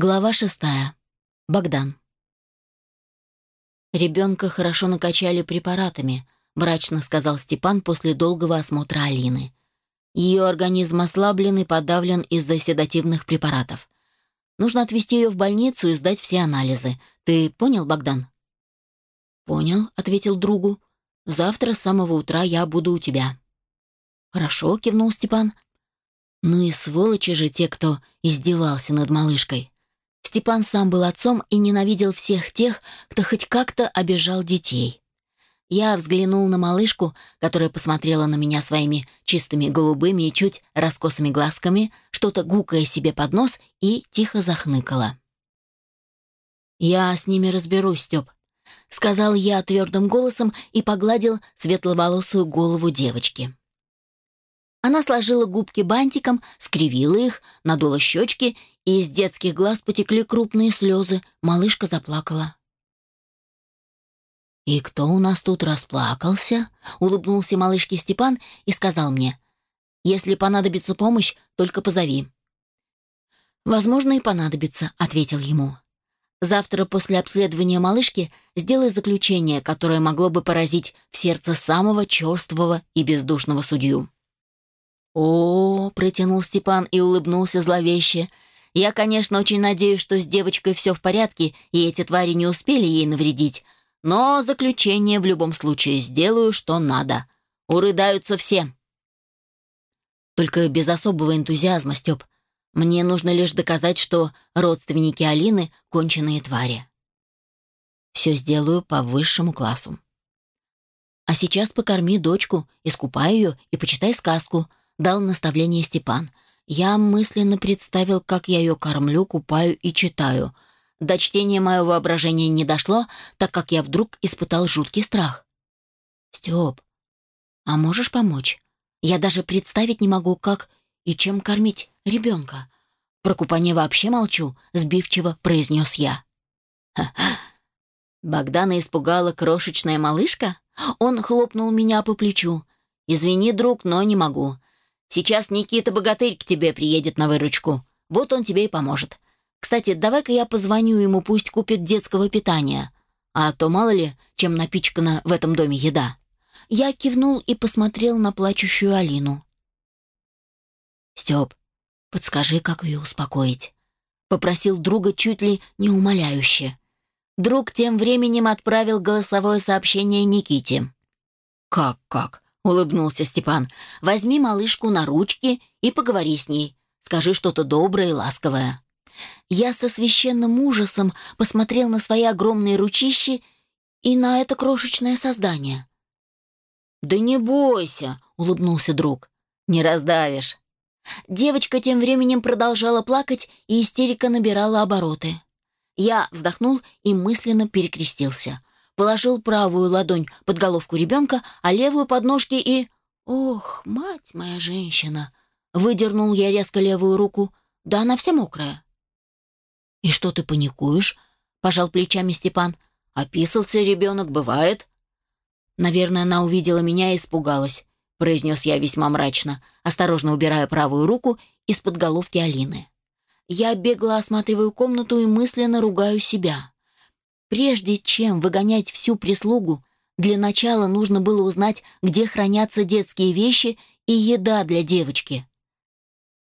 Глава шестая. Богдан. «Ребенка хорошо накачали препаратами», — мрачно сказал Степан после долгого осмотра Алины. «Ее организм ослаблен и подавлен из-за седативных препаратов. Нужно отвезти ее в больницу и сдать все анализы. Ты понял, Богдан?» «Понял», — ответил другу. «Завтра с самого утра я буду у тебя». «Хорошо», — кивнул Степан. «Ну и сволочи же те, кто издевался над малышкой». Степан сам был отцом и ненавидел всех тех, кто хоть как-то обижал детей. Я взглянул на малышку, которая посмотрела на меня своими чистыми голубыми и чуть раскосыми глазками, что-то гукая себе под нос и тихо захныкала. «Я с ними разберусь, Степ», — сказал я твердым голосом и погладил светловолосую голову девочки. Она сложила губки бантиком, скривила их, надула щечки и из детских глаз потекли крупные слезы. Малышка заплакала. «И кто у нас тут расплакался?» — улыбнулся малышке Степан и сказал мне. «Если понадобится помощь, только позови». «Возможно, и понадобится», — ответил ему. «Завтра после обследования малышки сделай заключение, которое могло бы поразить в сердце самого черствого и бездушного судью». «О, — протянул Степан и улыбнулся зловеще, — я, конечно, очень надеюсь, что с девочкой все в порядке, и эти твари не успели ей навредить, но заключение в любом случае сделаю, что надо. Урыдаются все. Только без особого энтузиазма, Степ. Мне нужно лишь доказать, что родственники Алины — конченые твари. Все сделаю по высшему классу. А сейчас покорми дочку, искупай ее и почитай сказку, дал наставление Степан — я мысленно представил, как я ее кормлю, купаю и читаю. До чтения мое воображение не дошло, так как я вдруг испытал жуткий страх. «Степ, а можешь помочь? Я даже представить не могу, как и чем кормить ребенка. Про купание вообще молчу», — сбивчиво произнес я. Богдана испугала крошечная малышка? Он хлопнул меня по плечу. «Извини, друг, но не могу. Сейчас Никита-богатырь к тебе приедет на выручку. Вот он тебе и поможет. Кстати, давай-ка я позвоню ему, пусть купит детского питания. А то мало ли, чем напичкана в этом доме еда». Я кивнул и посмотрел на плачущую Алину. «Степ, подскажи, как ее успокоить?» Попросил друга чуть ли не умоляюще. Друг тем временем отправил голосовое сообщение Никите. «Как-как? Улыбнулся Степан. Возьми малышку на ручки и поговори с ней. Скажи что-то доброе и ласковое. Я со священным ужасом посмотрел на свои огромные ручищи и на это крошечное создание. «Да не бойся», — улыбнулся друг. «Не раздавишь». Девочка тем временем продолжала плакать, и истерика набирала обороты. Я вздохнул и мысленно перекрестился положил правую ладонь под головку ребенка, а левую под ножки и... «Ох, мать моя женщина!» Выдернул я резко левую руку. «Да она вся мокрая». «И что ты паникуешь?» — пожал плечами Степан. «Описался ребенок, бывает». «Наверное, она увидела меня и испугалась», — произнес я весьма мрачно, осторожно убирая правую руку из-под головки Алины. Я бегло осматриваю комнату и мысленно ругаю себя. Прежде чем выгонять всю прислугу, для начала нужно было узнать, где хранятся детские вещи и еда для девочки.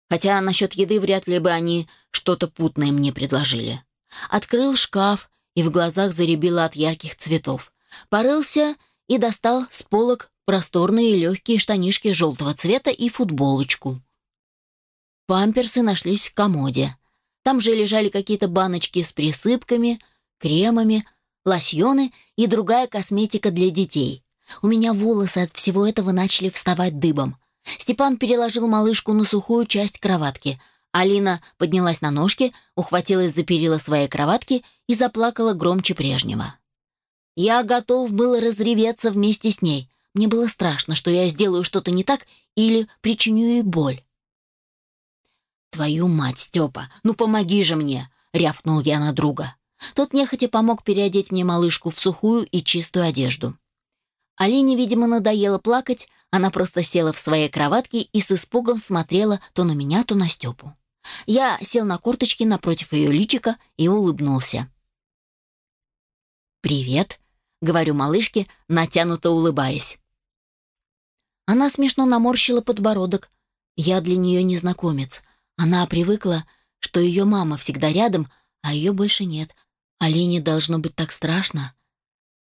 Хотя насчет еды вряд ли бы они что-то путное мне предложили. Открыл шкаф и в глазах заребило от ярких цветов. Порылся и достал с полок просторные легкие штанишки желтого цвета и футболочку. Памперсы нашлись в комоде. Там же лежали какие-то баночки с присыпками — кремами, лосьоны и другая косметика для детей. У меня волосы от всего этого начали вставать дыбом. Степан переложил малышку на сухую часть кроватки. Алина поднялась на ножки, ухватилась за перила своей кроватки и заплакала громче прежнего. Я готов был разреветься вместе с ней. Мне было страшно, что я сделаю что-то не так или причиню ей боль. «Твою мать, Степа, ну помоги же мне!» — рявкнул я на друга. Тот нехотя помог переодеть мне малышку в сухую и чистую одежду. Алине, видимо, надоело плакать, она просто села в своей кроватке и с испугом смотрела то на меня, то на Степу. Я сел на корточки напротив ее личика и улыбнулся. «Привет», — говорю малышке, натянуто улыбаясь. Она смешно наморщила подбородок. Я для нее незнакомец. Она привыкла, что ее мама всегда рядом, а ее больше нет. Олене должно быть так страшно.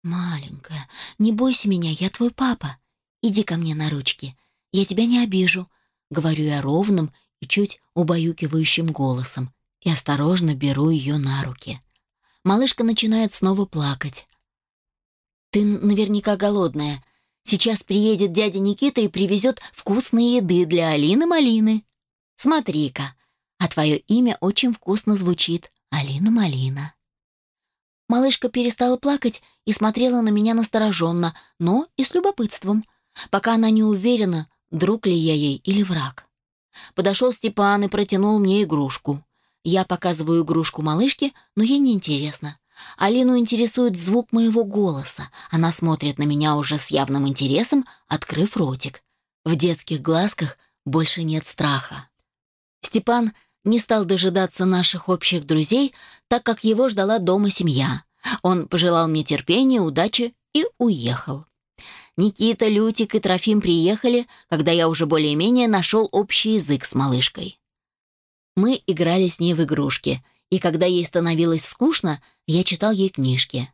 «Маленькая, не бойся меня, я твой папа. Иди ко мне на ручки. Я тебя не обижу», — говорю я ровным и чуть убаюкивающим голосом и осторожно беру ее на руки. Малышка начинает снова плакать. «Ты наверняка голодная. Сейчас приедет дядя Никита и привезет вкусные еды для Алины Малины. Смотри-ка, а твое имя очень вкусно звучит. Алина Малина». Малышка перестала плакать и смотрела на меня настороженно, но и с любопытством, пока она не уверена, друг ли я ей или враг. Подошел Степан и протянул мне игрушку. Я показываю игрушку малышке, но ей не интересно. Алину интересует звук моего голоса. Она смотрит на меня уже с явным интересом, открыв ротик. В детских глазках больше нет страха. Степан не стал дожидаться наших общих друзей, так как его ждала дома семья. Он пожелал мне терпения, удачи и уехал. Никита, Лютик и Трофим приехали, когда я уже более-менее нашел общий язык с малышкой. Мы играли с ней в игрушки, и когда ей становилось скучно, я читал ей книжки.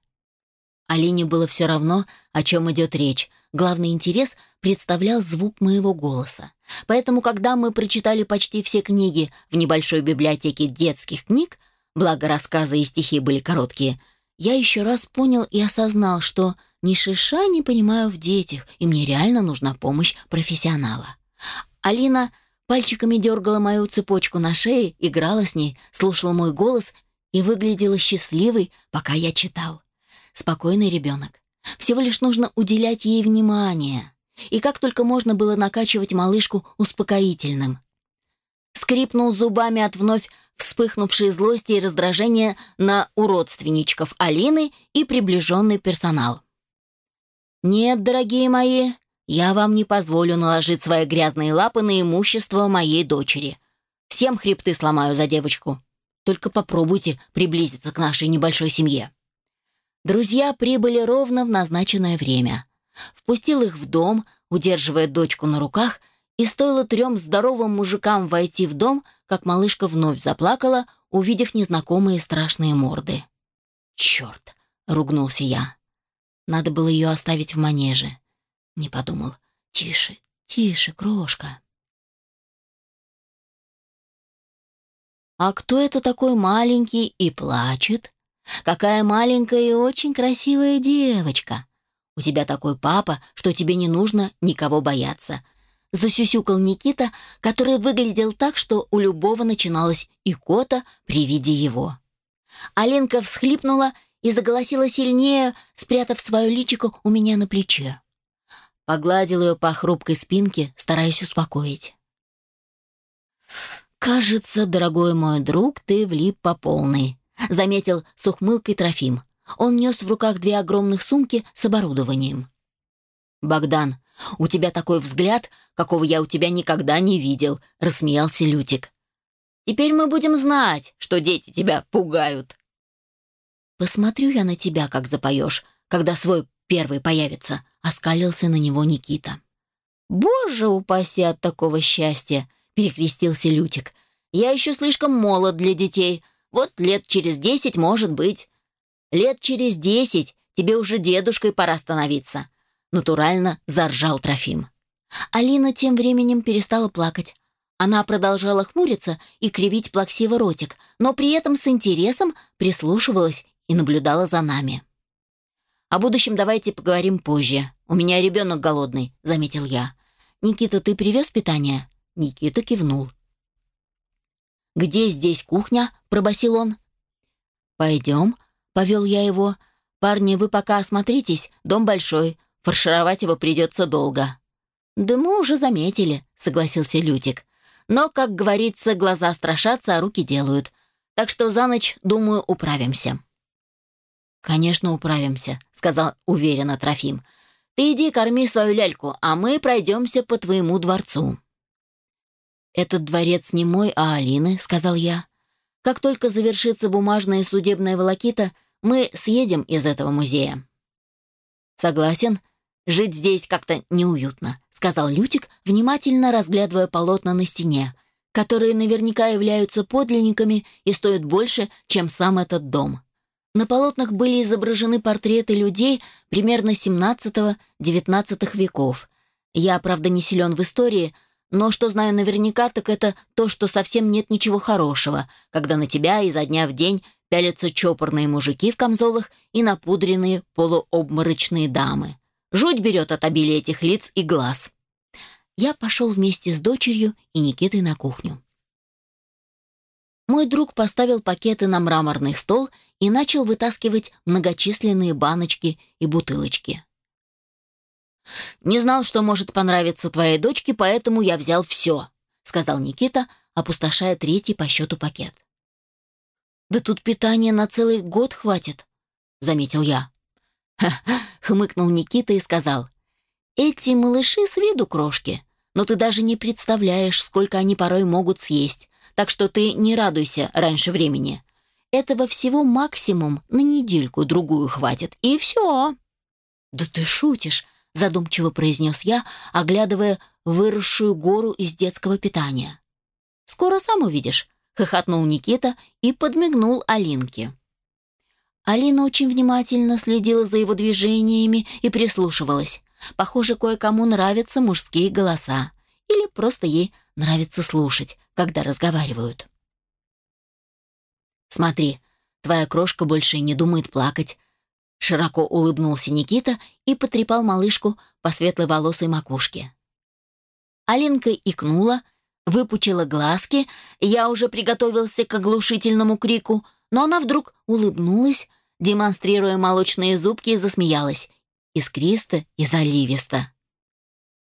Алине было все равно, о чем идет речь. Главный интерес представлял звук моего голоса. Поэтому, когда мы прочитали почти все книги в небольшой библиотеке детских книг, благо рассказы и стихи были короткие, я еще раз понял и осознал, что ни шиша не понимаю в детях, и мне реально нужна помощь профессионала. Алина пальчиками дергала мою цепочку на шее, играла с ней, слушала мой голос и выглядела счастливой, пока я читал. Спокойный ребенок. Всего лишь нужно уделять ей внимание. И как только можно было накачивать малышку успокоительным. Скрипнул зубами от вновь вспыхнувшей злости и раздражения на уродственничков Алины и приближенный персонал. «Нет, дорогие мои, я вам не позволю наложить свои грязные лапы на имущество моей дочери. Всем хребты сломаю за девочку. Только попробуйте приблизиться к нашей небольшой семье». Друзья прибыли ровно в назначенное время. Впустил их в дом, удерживая дочку на руках, и стоило трем здоровым мужикам войти в дом, как малышка вновь заплакала, увидев незнакомые страшные морды. «Черт!» — ругнулся я. Надо было ее оставить в манеже. Не подумал. Тише, тише, крошка. А кто это такой маленький и плачет? Какая маленькая и очень красивая девочка. У тебя такой папа, что тебе не нужно никого бояться. Засюсюкал Никита, который выглядел так, что у любого начиналась икота при виде его. Алинка всхлипнула и заголосила сильнее, спрятав свое личико у меня на плече. Погладил ее по хрупкой спинке, стараясь успокоить. «Кажется, дорогой мой друг, ты влип по полной», — заметил с ухмылкой Трофим. Он нес в руках две огромных сумки с оборудованием. «Богдан, у тебя такой взгляд, какого я у тебя никогда не видел», — рассмеялся Лютик. «Теперь мы будем знать, что дети тебя пугают». «Посмотрю я на тебя, как запоешь, когда свой первый появится», — оскалился на него Никита. «Боже упаси от такого счастья!» — перекрестился Лютик. «Я еще слишком молод для детей. Вот лет через десять, может быть. Лет через десять тебе уже дедушкой пора становиться». Натурально заржал Трофим. Алина тем временем перестала плакать. Она продолжала хмуриться и кривить плаксиво ротик, но при этом с интересом прислушивалась и наблюдала за нами. «О будущем давайте поговорим позже. У меня ребенок голодный», — заметил я. «Никита, ты привез питание?» Никита кивнул. «Где здесь кухня?» — пробасил он. «Пойдем», — повел я его. «Парни, вы пока осмотритесь, дом большой, фаршировать его придется долго». «Да мы уже заметили», — согласился Лютик. «Но, как говорится, глаза страшатся, а руки делают. Так что за ночь, думаю, управимся». «Конечно, управимся», — сказал уверенно Трофим. «Ты иди корми свою ляльку, а мы пройдемся по твоему дворцу». «Этот дворец не мой, а Алины», — сказал я. «Как только завершится бумажная и судебная волокита, мы съедем из этого музея». «Согласен. Жить здесь как-то неуютно», — сказал Лютик, внимательно разглядывая полотна на стене, которые наверняка являются подлинниками и стоят больше, чем сам этот дом. На полотнах были изображены портреты людей примерно 17-19 веков. Я, правда, не силен в истории, но что знаю наверняка, так это то, что совсем нет ничего хорошего, когда на тебя изо дня в день пялятся чопорные мужики в камзолах и напудренные полуобморочные дамы. Жуть берет от обилия этих лиц и глаз. Я пошел вместе с дочерью и Никитой на кухню. Мой друг поставил пакеты на мраморный стол и начал вытаскивать многочисленные баночки и бутылочки. «Не знал, что может понравиться твоей дочке, поэтому я взял все», сказал Никита, опустошая третий по счету пакет. «Да тут питания на целый год хватит», — заметил я. Хмыкнул Никита и сказал. «Эти малыши с виду крошки, но ты даже не представляешь, сколько они порой могут съесть так что ты не радуйся раньше времени. Этого всего максимум на недельку-другую хватит, и все». «Да ты шутишь», — задумчиво произнес я, оглядывая выросшую гору из детского питания. «Скоро сам увидишь», — хохотнул Никита и подмигнул Алинке. Алина очень внимательно следила за его движениями и прислушивалась. Похоже, кое-кому нравятся мужские голоса. Или просто ей нравится слушать, когда разговаривают. «Смотри, твоя крошка больше не думает плакать», Широко улыбнулся Никита и потрепал малышку по светлой волосой макушке. Алинка икнула, выпучила глазки, я уже приготовился к оглушительному крику, но она вдруг улыбнулась, демонстрируя молочные зубки и засмеялась, искристо и заливисто.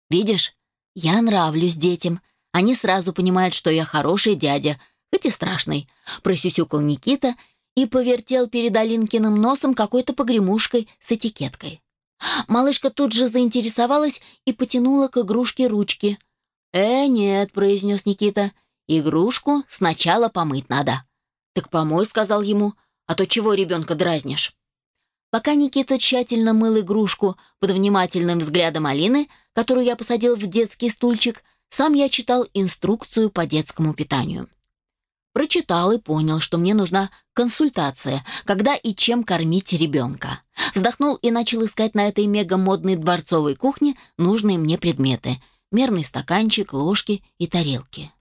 «Видишь, я нравлюсь детям. Они сразу понимают, что я хороший дядя, хоть и страшный», — просюсюкал Никита и повертел перед Алинкиным носом какой-то погремушкой с этикеткой. Малышка тут же заинтересовалась и потянула к игрушке ручки. «Э, нет», — произнес Никита, — «игрушку сначала помыть надо». «Так помой», — сказал ему, — «а то чего ребенка дразнишь?» Пока Никита тщательно мыл игрушку под внимательным взглядом Алины, которую я посадил в детский стульчик, сам я читал инструкцию по детскому питанию. Прочитал и понял, что мне нужна консультация, когда и чем кормить ребенка. Вздохнул и начал искать на этой мега-модной дворцовой кухне нужные мне предметы. Мерный стаканчик, ложки и тарелки.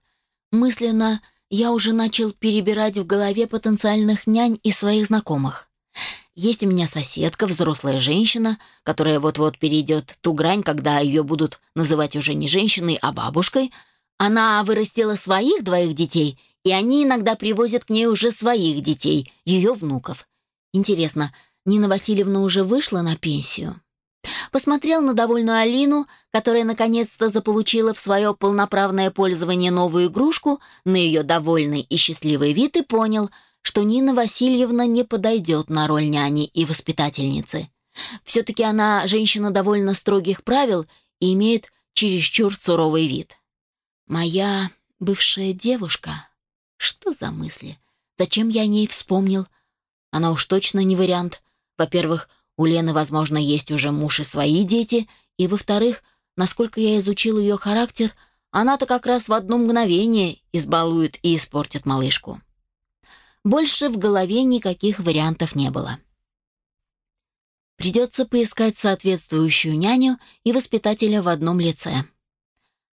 Мысленно я уже начал перебирать в голове потенциальных нянь и своих знакомых. Есть у меня соседка, взрослая женщина, которая вот-вот перейдет ту грань, когда ее будут называть уже не женщиной, а бабушкой. Она вырастила своих двоих детей, и они иногда привозят к ней уже своих детей, ее внуков. Интересно, Нина Васильевна уже вышла на пенсию? Посмотрел на довольную Алину, которая наконец-то заполучила в свое полноправное пользование новую игрушку, на ее довольный и счастливый вид и понял — что Нина Васильевна не подойдет на роль няни и воспитательницы. Все-таки она женщина довольно строгих правил и имеет чересчур суровый вид. «Моя бывшая девушка? Что за мысли? Зачем я о ней вспомнил? Она уж точно не вариант. Во-первых, у Лены, возможно, есть уже муж и свои дети, и, во-вторых, насколько я изучил ее характер, она-то как раз в одно мгновение избалует и испортит малышку. Больше в голове никаких вариантов не было. Придется поискать соответствующую няню и воспитателя в одном лице.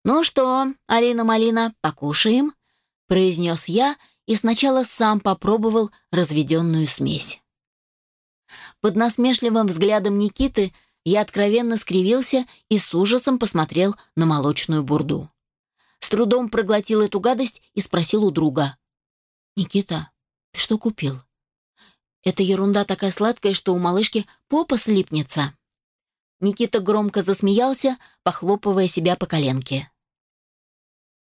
«Ну что, Алина-малина, покушаем?» — произнес я и сначала сам попробовал разведенную смесь. Под насмешливым взглядом Никиты я откровенно скривился и с ужасом посмотрел на молочную бурду. С трудом проглотил эту гадость и спросил у друга. «Никита, ты что купил? Это ерунда такая сладкая, что у малышки попа слипнется. Никита громко засмеялся, похлопывая себя по коленке.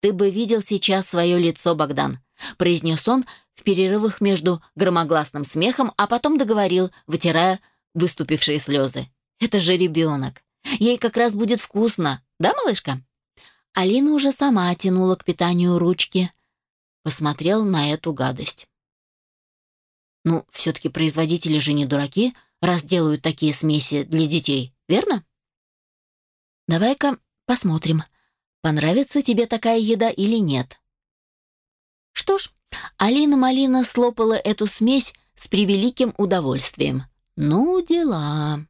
«Ты бы видел сейчас свое лицо, Богдан», — произнес он в перерывах между громогласным смехом, а потом договорил, вытирая выступившие слезы. «Это же ребенок. Ей как раз будет вкусно, да, малышка?» Алина уже сама тянула к питанию ручки. Посмотрел на эту гадость. Ну, все-таки производители же не дураки, раз делают такие смеси для детей, верно? Давай-ка посмотрим, понравится тебе такая еда или нет. Что ж, Алина Малина слопала эту смесь с превеликим удовольствием. Ну, дела.